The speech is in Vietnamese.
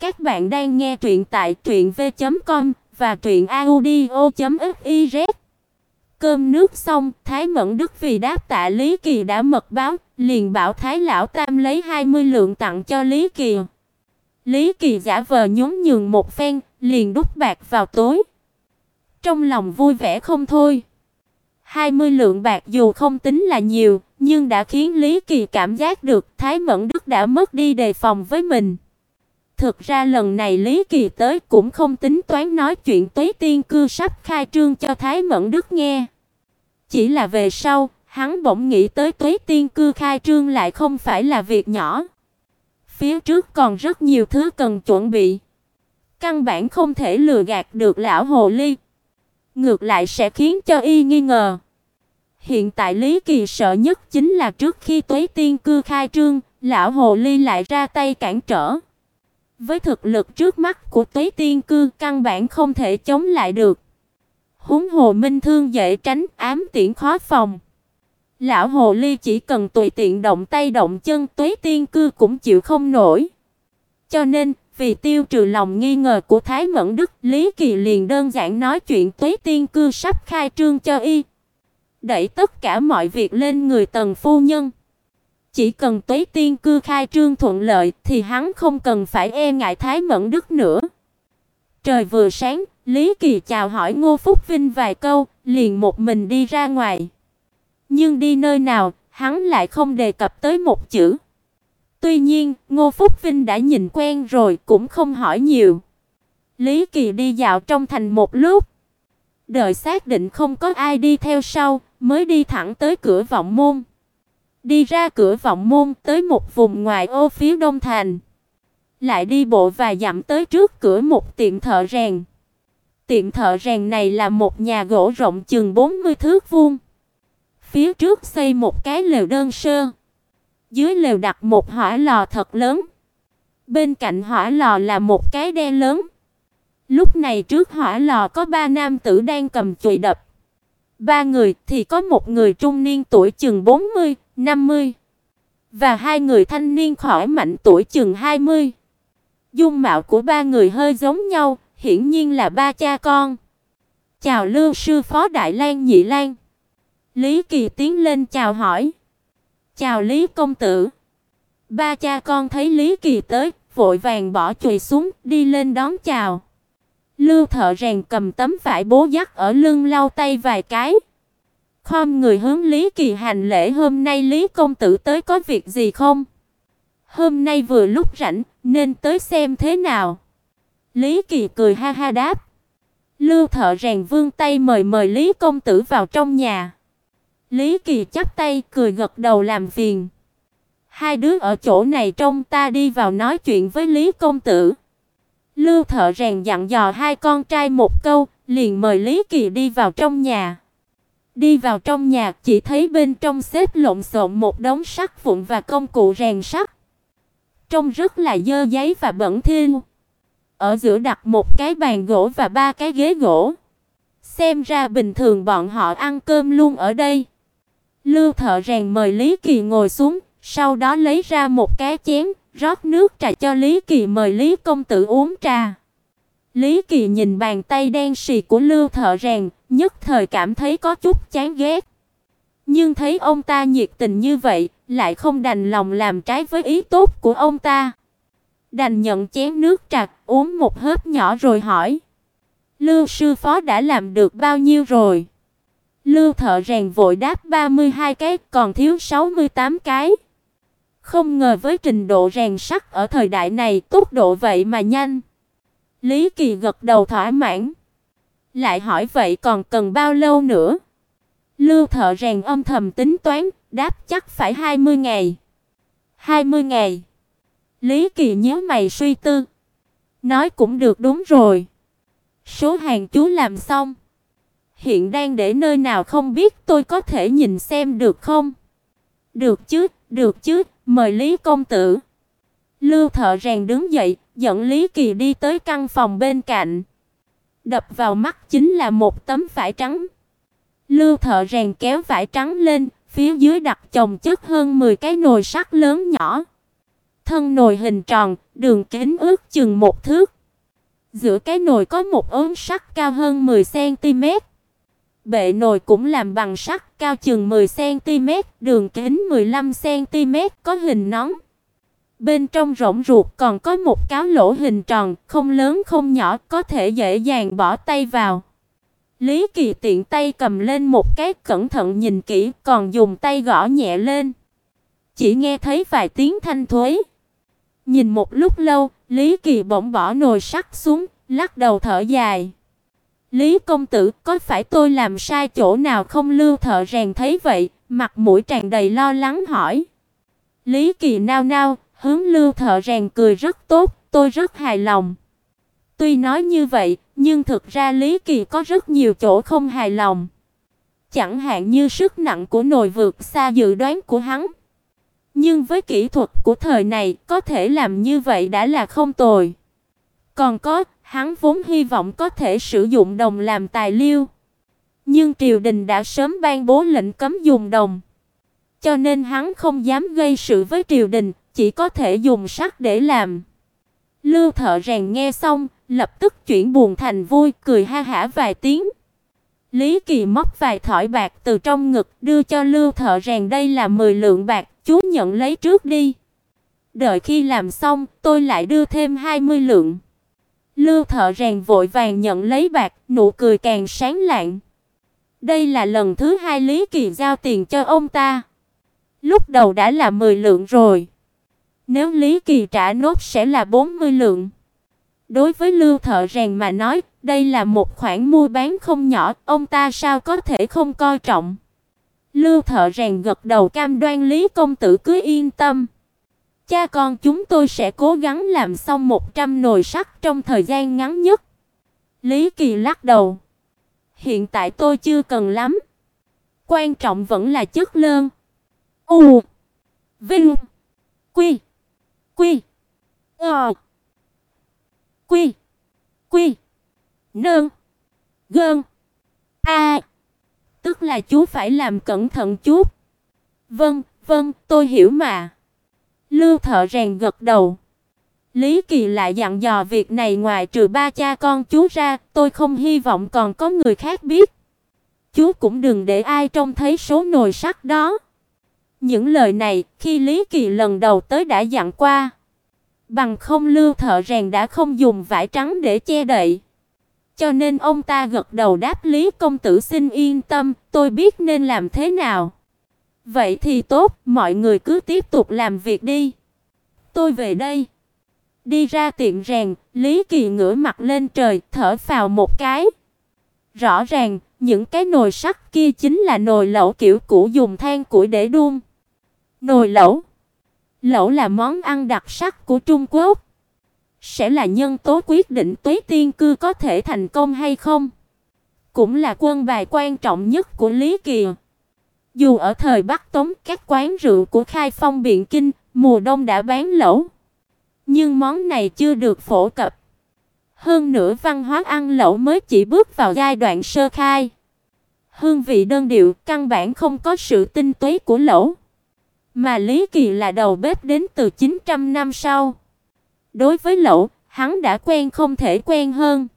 Các bạn đang nghe truyện tại truyệnv.com và truyệnaudio.fiz. Cơm nước xong, Thái Mẫn Đức vì đáp tạ Lý Kỳ đã mật báo, liền bảo Thái lão tam lấy 20 lượng tặng cho Lý Kỳ. Lý Kỳ giả vờ nhún nhường một phen, liền đút bạc vào tối. Trong lòng vui vẻ không thôi. 20 lượng bạc dù không tính là nhiều, nhưng đã khiến Lý Kỳ cảm giác được Thái Mẫn Đức đã mất đi đề phòng với mình. Thực ra lần này Lý Kỳ tới cũng không tính toán nói chuyện Tuế Tiên cư sắp khai trương cho Thái Mẫn Đức nghe. Chỉ là về sau, hắn bỗng nghĩ tới Tuế Tiên cư khai trương lại không phải là việc nhỏ. Phía trước còn rất nhiều thứ cần chuẩn bị. Căn bản không thể lừa gạt được lão hồ ly. Ngược lại sẽ khiến cho y nghi ngờ. Hiện tại Lý Kỳ sợ nhất chính là trước khi Tuế Tiên cư khai trương, lão hồ ly lại ra tay cản trở. Với thực lực trước mắt của Tuế Tiên cư căn bản không thể chống lại được. Húng hồ minh thương dễ tránh, ám tiễn khó phòng. Lão hồ ly chỉ cần tùy tiện động tay động chân, Tuế Tiên cư cũng chịu không nổi. Cho nên, vì tiêu trừ lòng nghi ngờ của Thái Mẫn Đức, Lý Kỳ liền đơn giản nói chuyện Tuế Tiên cư sắp khai trương cho y. Đẩy tất cả mọi việc lên người Tần phu nhân. Chỉ cần Tây Tiên cư khai trương thuận lợi thì hắn không cần phải e ngại Thái Mẫn Đức nữa. Trời vừa sáng, Lý Kỳ chào hỏi Ngô Phúc Vinh vài câu, liền một mình đi ra ngoài. Nhưng đi nơi nào, hắn lại không đề cập tới một chữ. Tuy nhiên, Ngô Phúc Vinh đã nhìn quen rồi cũng không hỏi nhiều. Lý Kỳ đi dạo trong thành một lúc, đợi xác định không có ai đi theo sau, mới đi thẳng tới cửa vọng môn. Đi ra cửa vọng môn tới một vùng ngoài ô phía đông thành. Lại đi bộ vài dặm tới trước cửa một tiệm thợ rèn. Tiệm thợ rèn này là một nhà gỗ rộng chừng 40 thước vuông. Phía trước xây một cái lều đơn sơ. Dưới lều đặt một hỏa lò thật lớn. Bên cạnh hỏa lò là một cái đe lớn. Lúc này trước hỏa lò có ba nam tử đang cầm chùy đập. Ba người thì có một người trung niên tuổi chừng 40, 50 và hai người thanh niên khỏi mạnh tuổi chừng 20. Dung mạo của ba người hơi giống nhau, hiển nhiên là ba cha con. "Chào Lưu sư phó Đại Lang Nhị Lang." Lý Kỳ tiến lên chào hỏi. "Chào Lý công tử." Ba cha con thấy Lý Kỳ tới, vội vàng bỏ chùy xuống, đi lên đón chào. Lưu Thợ rèn cầm tấm vải bố dắt ở lưng lau tay vài cái. Khom người hướng Lý Kỳ hành lễ, "Hôm nay Lý công tử tới có việc gì không?" "Hôm nay vừa lúc rảnh, nên tới xem thế nào." Lý Kỳ cười ha ha đáp. Lưu Thợ rèn vươn tay mời mời Lý công tử vào trong nhà. Lý Kỳ chắp tay cười gật đầu làm phiền. Hai đứa ở chỗ này trông ta đi vào nói chuyện với Lý công tử. Lưu Thợ rèn dặn dò hai con trai một câu, liền mời Lý Kỳ đi vào trong nhà. Đi vào trong nhà, chỉ thấy bên trong xếp lộn xộn một đống sắt vụn và công cụ rèn sắt. Trông rất là dơ giấy và bẩn thỉu. Ở giữa đặt một cái bàn gỗ và ba cái ghế gỗ. Xem ra bình thường bọn họ ăn cơm luôn ở đây. Lưu Thợ rèn mời Lý Kỳ ngồi xuống, sau đó lấy ra một cái chén, rót nước trà cho Lý Kỳ mời Lý công tử uống trà. Lý Kỳ nhìn bàn tay đen sì của Lưu Thợ rèn, nhất thời cảm thấy có chút chán ghét. Nhưng thấy ông ta nhiệt tình như vậy, lại không đành lòng làm trái với ý tốt của ông ta. Đành nhận chén nước trà, uống một hớp nhỏ rồi hỏi: "Lưu sư phó đã làm được bao nhiêu rồi?" Lưu Thợ rèn vội đáp 32 cái, còn thiếu 68 cái. Không ngờ với trình độ rèn sắt ở thời đại này, tốc độ vậy mà nhanh. Lý Kỳ gật đầu thỏa mãn. Lại hỏi vậy còn cần bao lâu nữa? Lưu Thợ rèn âm thầm tính toán, đáp chắc phải 20 ngày. 20 ngày. Lý Kỳ nhíu mày suy tư. Nói cũng được đúng rồi. Số hàng chú làm xong. Hiện đang để nơi nào không biết tôi có thể nhìn xem được không? Được chứ, được chứ, mời Lý công tử. Lưu Thợ rèn đứng dậy, dẫn Lý Kỳ đi tới căn phòng bên cạnh. Đập vào mắt chính là một tấm vải trắng. Lưu Thợ rèn kéo vải trắng lên, phía dưới đặt chồng chất hơn 10 cái nồi sắt lớn nhỏ. thân nồi hình tròn, đường kính ước chừng một thước. Giữa cái nồi có một ống sắt cao hơn 10 cm. Bệ nồi cũng làm bằng sắt, cao chừng 10 cm, đường kính 15 cm, có hình nón. Bên trong rỗng ruột còn có một cáo lỗ hình tròn, không lớn không nhỏ, có thể dễ dàng bỏ tay vào. Lý Kỳ tiện tay cầm lên một cái, cẩn thận nhìn kỹ, còn dùng tay gõ nhẹ lên. Chỉ nghe thấy vài tiếng thanh thối. Nhìn một lúc lâu, Lý Kỳ bỗng bỏ nồi sắt xuống, lắc đầu thở dài. Lý công tử, có phải tôi làm sai chỗ nào không? Lưu Thợ rèn thấy vậy, mặt mũi tràn đầy lo lắng hỏi. Lý Kỳ nao nao, hướng Lưu Thợ rèn cười rất tốt, tôi rất hài lòng. Tuy nói như vậy, nhưng thực ra Lý Kỳ có rất nhiều chỗ không hài lòng. Chẳng hạn như sức nặng của nồi vượt xa dự đoán của hắn. Nhưng với kỹ thuật của thời này, có thể làm như vậy đã là không tồi. Còn có, hắn vốn hy vọng có thể sử dụng đồng làm tài liệu. Nhưng triều đình đã sớm ban bố lệnh cấm dùng đồng. Cho nên hắn không dám gây sự với triều đình, chỉ có thể dùng sắt để làm. Lưu Thợ rèn nghe xong, lập tức chuyển buồn thành vui, cười ha hả vài tiếng. Lý Kỳ móc vài thỏi bạc từ trong ngực đưa cho Lưu Thợ rèn đây là 10 lượng bạc, chú nhận lấy trước đi. Đợi khi làm xong, tôi lại đưa thêm 20 lượng. Lưu Thợ rèn vội vàng nhận lấy bạc, nụ cười càng sáng lạng. Đây là lần thứ hai Lý Kỳ giao tiền cho ông ta. Lúc đầu đã là 10 lượng rồi. Nếu Lý Kỳ trả nốt sẽ là 40 lượng. Đối với Lưu Thợ rèn mà nói, đây là một khoản mua bán không nhỏ, ông ta sao có thể không coi trọng. Lưu Thợ rèn gật đầu cam đoan Lý công tử cứ yên tâm. Cha con chúng tôi sẽ cố gắng làm xong 100 nồi sắt trong thời gian ngắn nhất. Lý Kỳ lắc đầu. Hiện tại tôi chưa cần lắm. Quan trọng vẫn là chất lơn. U. Vinh. Quy. Quy. Ờ. Quy. Quy. Nương. Gơn. A. Tức là chú phải làm cẩn thận chút. Vâng, vâng, tôi hiểu mà. Lưu Thợ rèn gật đầu. Lý Kỳ lại dặn dò việc này ngoài trừ ba cha con chú ra, tôi không hy vọng còn có người khác biết. Chú cũng đừng để ai trông thấy số nồi sắt đó. Những lời này, khi Lý Kỳ lần đầu tới đã dặn qua. Bằng không Lưu Thợ rèn đã không dùng vải trắng để che đậy. Cho nên ông ta gật đầu đáp Lý công tử xin yên tâm, tôi biết nên làm thế nào. Vậy thì tốt, mọi người cứ tiếp tục làm việc đi. Tôi về đây. Đi ra tiệm rèn, Lý Kỳ ngửa mặt lên trời, thở phào một cái. Rõ ràng, những cái nồi sắt kia chính là nồi lẩu kiểu cũ dùng than củi để đun. Nồi lẩu. Lẩu là món ăn đặc sắc của Trung Quốc. Sẽ là nhân tố quyết định Tuế Tiên cư có thể thành công hay không. Cũng là quân bài quan trọng nhất của Lý Kiều. Dù ở thời Bắc Tống, các quán rượu của Khai Phong Biện Kinh, mùa đông đã bán lẩu. Nhưng món này chưa được phổ cập. Hơn nữa văn hóa ăn lẩu mới chỉ bước vào giai đoạn sơ khai. Hương vị đơn điệu, căn bản không có sự tinh túy của lẩu. Mà Lý Kỳ là đầu bếp đến từ 900 năm sau. Đối với lẩu, hắn đã quen không thể quen hơn.